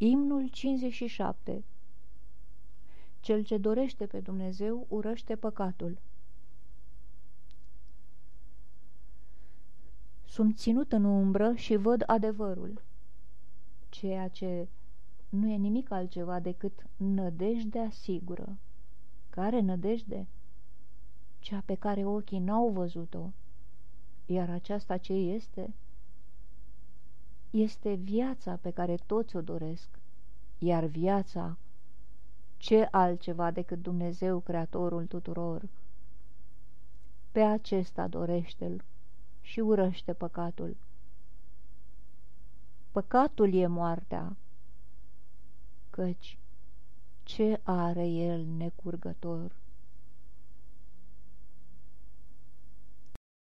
Imnul 57 Cel ce dorește pe Dumnezeu urăște păcatul. Sunt ținut în umbră și văd adevărul, ceea ce nu e nimic altceva decât nădejdea sigură. Care nădejde? Cea pe care ochii n-au văzut-o. Iar aceasta ce este? Este viața pe care toți o doresc. Iar viața, ce altceva decât Dumnezeu, Creatorul tuturor? Pe acesta dorește-l și urăște păcatul. Păcatul e moartea, căci ce are el necurgător?